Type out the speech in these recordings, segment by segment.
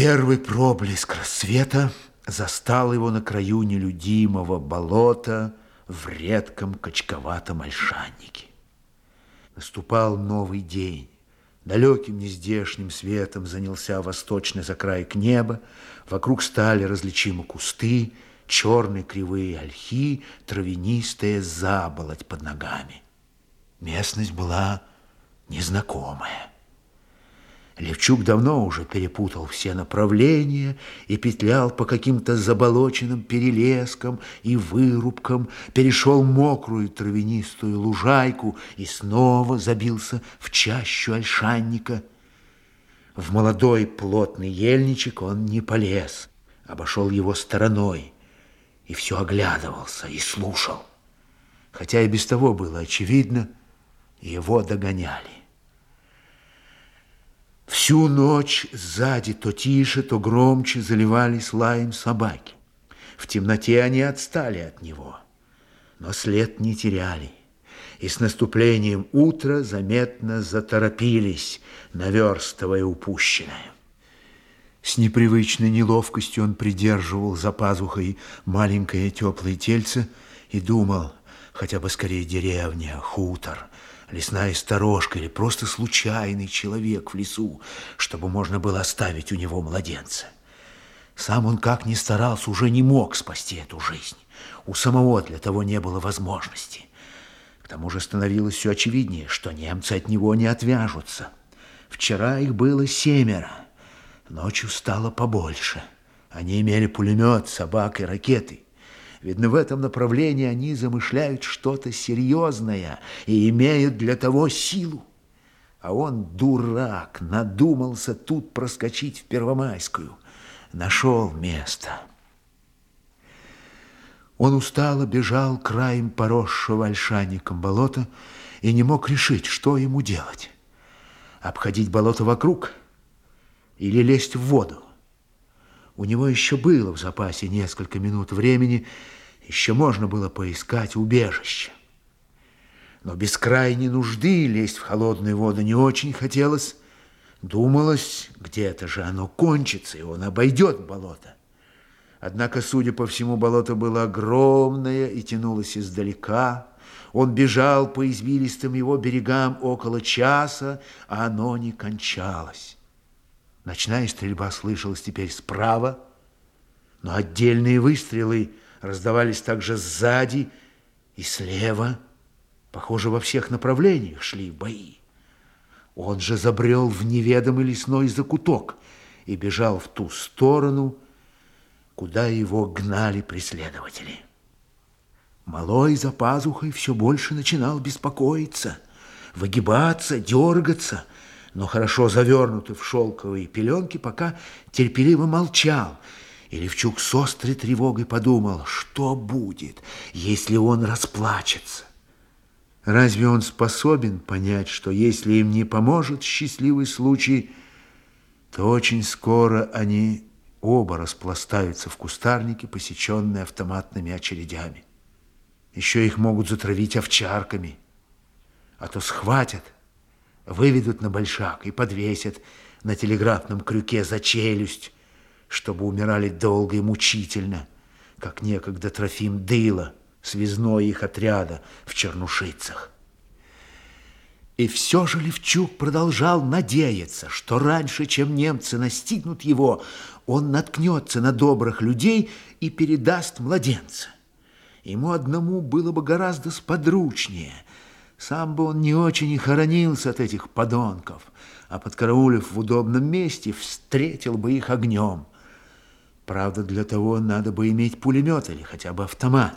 Первый проблеск рассвета застал его на краю нелюдимого болота в редком качковатом ольшаннике. Наступал новый день. Далеким нездешним светом занялся восточный закрайк неба. Вокруг стали различимы кусты, черные кривые ольхи, травянистая заболоть под ногами. Местность была незнакомая. Левчук давно уже перепутал все направления и петлял по каким-то заболоченным перелескам и вырубкам, перешел мокрую травянистую лужайку и снова забился в чащу ольшанника. В молодой плотный ельничек он не полез, обошел его стороной и все оглядывался и слушал. Хотя и без того было очевидно, его догоняли. Всю ночь сзади то тише, то громче заливались лаем собаки. В темноте они отстали от него, но след не теряли. И с наступлением утра заметно заторопились, наверстывая упущенное. С непривычной неловкостью он придерживал за пазухой маленькое теплое тельце и думал, хотя бы скорее деревня, хутор – лесная сторожка или просто случайный человек в лесу, чтобы можно было оставить у него младенца. Сам он как ни старался, уже не мог спасти эту жизнь. У самого для того не было возможности. К тому же становилось все очевиднее, что немцы от него не отвяжутся. Вчера их было семеро, ночью стало побольше. Они имели пулемет, собак и ракеты. Видно, в этом направлении они замышляют что-то серьезное и имеют для того силу. А он, дурак, надумался тут проскочить в Первомайскую. Нашел место. Он устало бежал краем поросшего ольшанником болота и не мог решить, что ему делать. Обходить болото вокруг или лезть в воду. У него еще было в запасе несколько минут времени, еще можно было поискать убежище. Но без крайней нужды лезть в холодную воду не очень хотелось. Думалось, где-то же оно кончится, и он обойдет болото. Однако, судя по всему, болото было огромное и тянулось издалека. Он бежал по извилистым его берегам около часа, а оно не кончалось. Ночная стрельба слышалась теперь справа, но отдельные выстрелы раздавались также сзади и слева. Похоже, во всех направлениях шли бои. Он же забрел в неведомый лесной закуток и бежал в ту сторону, куда его гнали преследователи. Малой за пазухой все больше начинал беспокоиться, выгибаться, дергаться – но хорошо завернутый в шелковые пеленки, пока терпеливо молчал. И Левчук с острой тревогой подумал, что будет, если он расплачется. Разве он способен понять, что если им не поможет счастливый случай, то очень скоро они оба распластаются в кустарнике, посеченные автоматными очередями. Еще их могут затравить овчарками, а то схватят – выведут на большак и подвесят на телеграфном крюке за челюсть, чтобы умирали долго и мучительно, как некогда Трофим Дыла, связной их отряда в Чернушицах. И все же Левчук продолжал надеяться, что раньше, чем немцы настигнут его, он наткнется на добрых людей и передаст младенца. Ему одному было бы гораздо сподручнее – сам бы он не очень и хоронился от этих подонков, а подкараулив в удобном месте, встретил бы их огнем. Правда, для того надо бы иметь пулемет или хотя бы автомат.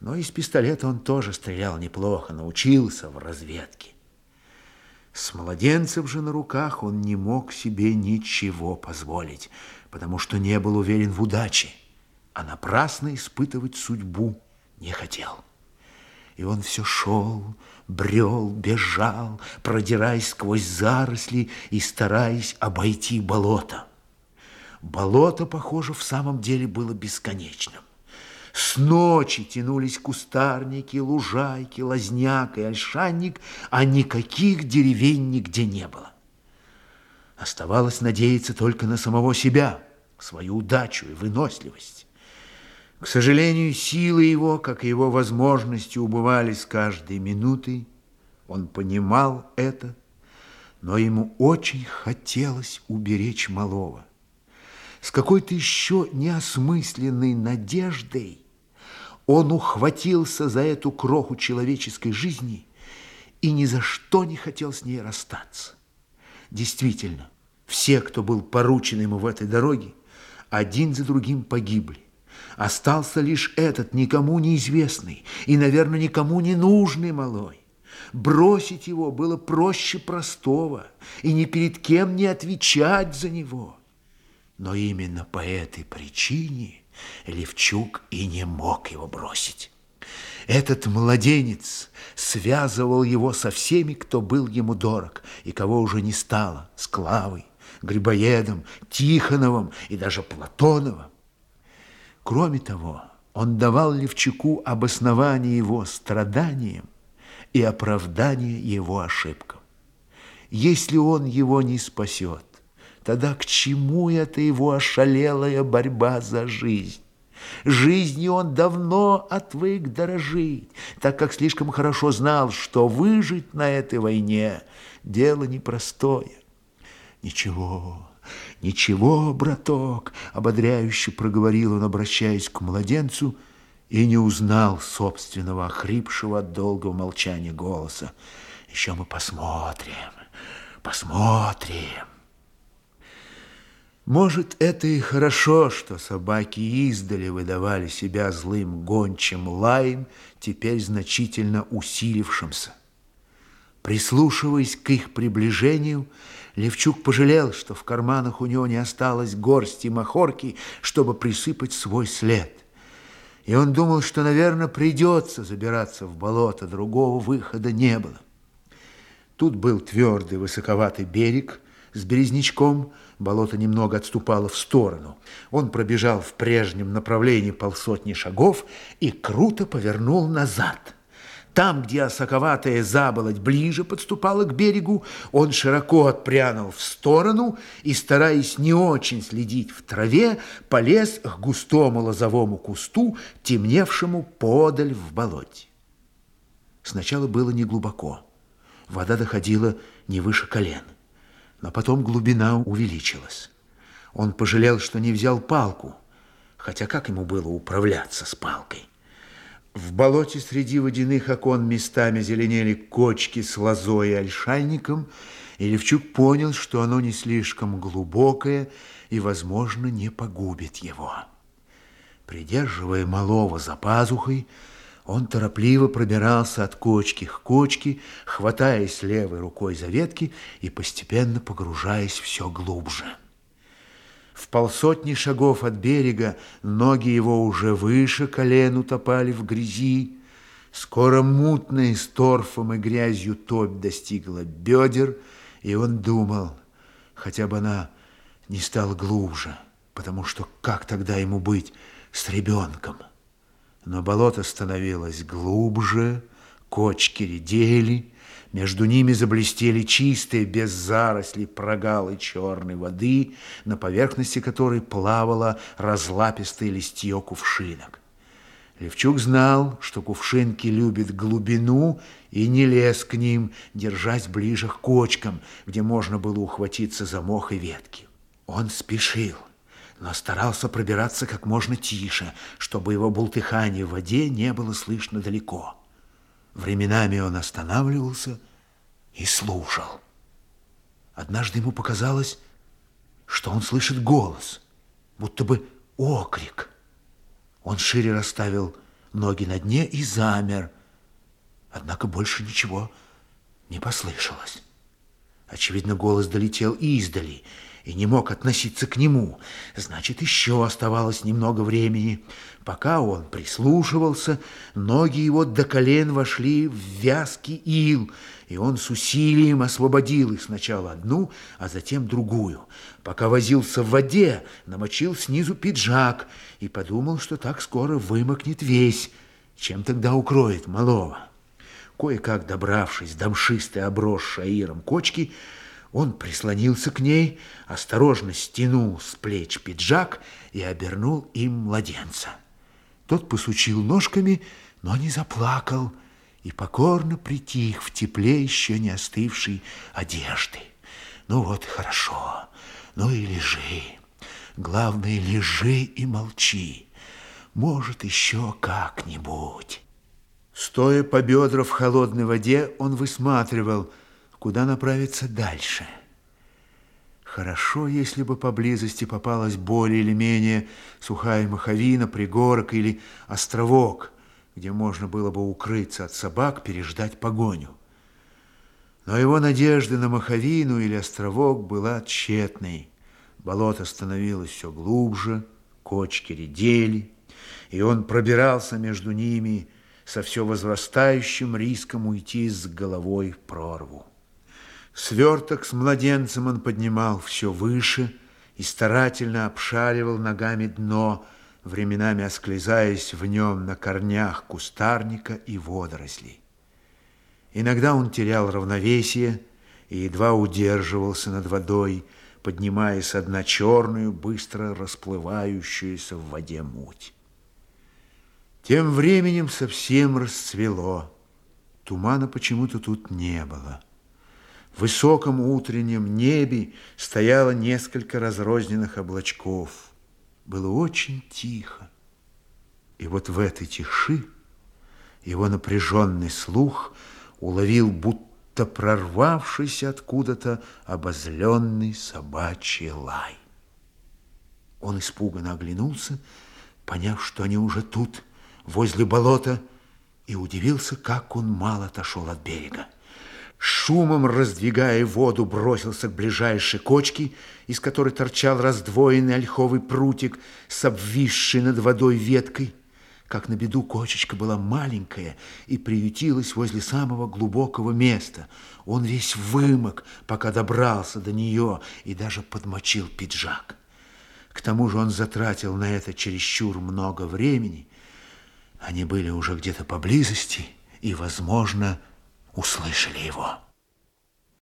Но из пистолета он тоже стрелял неплохо, научился в разведке. С младенцем же на руках он не мог себе ничего позволить, потому что не был уверен в удаче, а напрасно испытывать судьбу не хотел. И он все шел, брел, бежал, продираясь сквозь заросли и стараясь обойти болото. Болото, похоже, в самом деле было бесконечным. С ночи тянулись кустарники, лужайки, лазняк и ольшанник, а никаких деревень нигде не было. Оставалось надеяться только на самого себя, свою удачу и выносливость. К сожалению, силы его, как и его возможности, убывали с каждой минутой. Он понимал это, но ему очень хотелось уберечь малого. С какой-то еще неосмысленной надеждой он ухватился за эту кроху человеческой жизни и ни за что не хотел с ней расстаться. Действительно, все, кто был поручен ему в этой дороге, один за другим погибли. Остался лишь этот никому неизвестный и, наверное, никому не нужный малой. Бросить его было проще простого и ни перед кем не отвечать за него. Но именно по этой причине Левчук и не мог его бросить. Этот младенец связывал его со всеми, кто был ему дорог и кого уже не стало, с Клавой, Грибоедом, Тихоновым и даже Платоновым. Кроме того, он давал Левчуку обоснование его страданиям и оправдание его ошибкам. Если он его не спасет, тогда к чему эта его ошалелая борьба за жизнь? Жизнью он давно отвык дорожить, так как слишком хорошо знал, что выжить на этой войне – дело непростое. Ничего, ничего, браток, ободряюще проговорил он, обращаясь к младенцу, и не узнал собственного охрипшего от долгого молчания голоса. Еще мы посмотрим, посмотрим. Может, это и хорошо, что собаки издали выдавали себя злым гончим лаем, теперь значительно усилившимся. Прислушиваясь к их приближению, Левчук пожалел, что в карманах у него не осталось горсти махорки, чтобы присыпать свой след. И он думал, что, наверное, придется забираться в болото, другого выхода не было. Тут был твердый высоковатый берег с березнячком, болото немного отступало в сторону. Он пробежал в прежнем направлении полсотни шагов и круто повернул назад – там, где осоковатая заболоть ближе подступала к берегу, он широко отпрянул в сторону и, стараясь не очень следить в траве, полез к густому лозовому кусту, темневшему подаль в болоте. Сначала было неглубоко. Вода доходила не выше колен, но потом глубина увеличилась. Он пожалел, что не взял палку, хотя как ему было управляться с палкой? В болоте среди водяных окон местами зеленели кочки с лозой и ольшайником, и Левчук понял, что оно не слишком глубокое и, возможно, не погубит его. Придерживая малого за пазухой, он торопливо пробирался от кочки к кочке, хватаясь левой рукой за ветки и постепенно погружаясь все глубже. В полсотни шагов от берега ноги его уже выше колен утопали в грязи. Скоро мутная с торфом и грязью топь достигла бедер, и он думал, хотя бы она не стала глубже, потому что как тогда ему быть с ребенком? Но болото становилось глубже, кочки редели, между ними заблестели чистые, без зарослей, прогалы черной воды, на поверхности которой плавало разлапистое листье кувшинок. Левчук знал, что кувшинки любят глубину и не лез к ним, держась ближе к кочкам, где можно было ухватиться за мох и ветки. Он спешил, но старался пробираться как можно тише, чтобы его бултыхание в воде не было слышно далеко. Временами он останавливался и слушал. Однажды ему показалось, что он слышит голос, будто бы окрик. Он шире расставил ноги на дне и замер. Однако больше ничего не послышалось. Очевидно, голос долетел издали, и не мог относиться к нему. Значит, еще оставалось немного времени. Пока он прислушивался, ноги его до колен вошли в вязкий ил, и он с усилием освободил их сначала одну, а затем другую. Пока возился в воде, намочил снизу пиджак и подумал, что так скоро вымокнет весь, чем тогда укроет малого. Кое-как добравшись до мшистой обросшей аиром кочки, Он прислонился к ней, осторожно стянул с плеч пиджак и обернул им младенца. Тот посучил ножками, но не заплакал и покорно притих в тепле еще не остывшей одежды. Ну вот, хорошо, ну и лежи. Главное, лежи и молчи. Может, еще как-нибудь. Стоя по бедра в холодной воде, он высматривал, куда направиться дальше. Хорошо, если бы поблизости попалась более или менее сухая маховина, пригорок или островок, где можно было бы укрыться от собак, переждать погоню. Но его надежда на маховину или островок была тщетной. Болото становилось все глубже, кочки редели, и он пробирался между ними со все возрастающим риском уйти с головой в прорву. Сверток с младенцем он поднимал все выше и старательно обшаривал ногами дно, временами осклизаясь в нем на корнях кустарника и водорослей. Иногда он терял равновесие и едва удерживался над водой, поднимая со дна черную, быстро расплывающуюся в воде муть. Тем временем совсем расцвело. Тумана почему-то тут не было. В высоком утреннем небе стояло несколько разрозненных облачков. Было очень тихо. И вот в этой тиши его напряженный слух уловил будто прорвавшийся откуда-то обозленный собачий лай. Он испуганно оглянулся, поняв, что они уже тут, возле болота, и удивился, как он мало отошел от берега шумом раздвигая воду, бросился к ближайшей кочке, из которой торчал раздвоенный ольховый прутик с обвисшей над водой веткой. Как на беду кочечка была маленькая и приютилась возле самого глубокого места. Он весь вымок, пока добрался до нее и даже подмочил пиджак. К тому же он затратил на это чересчур много времени. Они были уже где-то поблизости и, возможно, услышали его.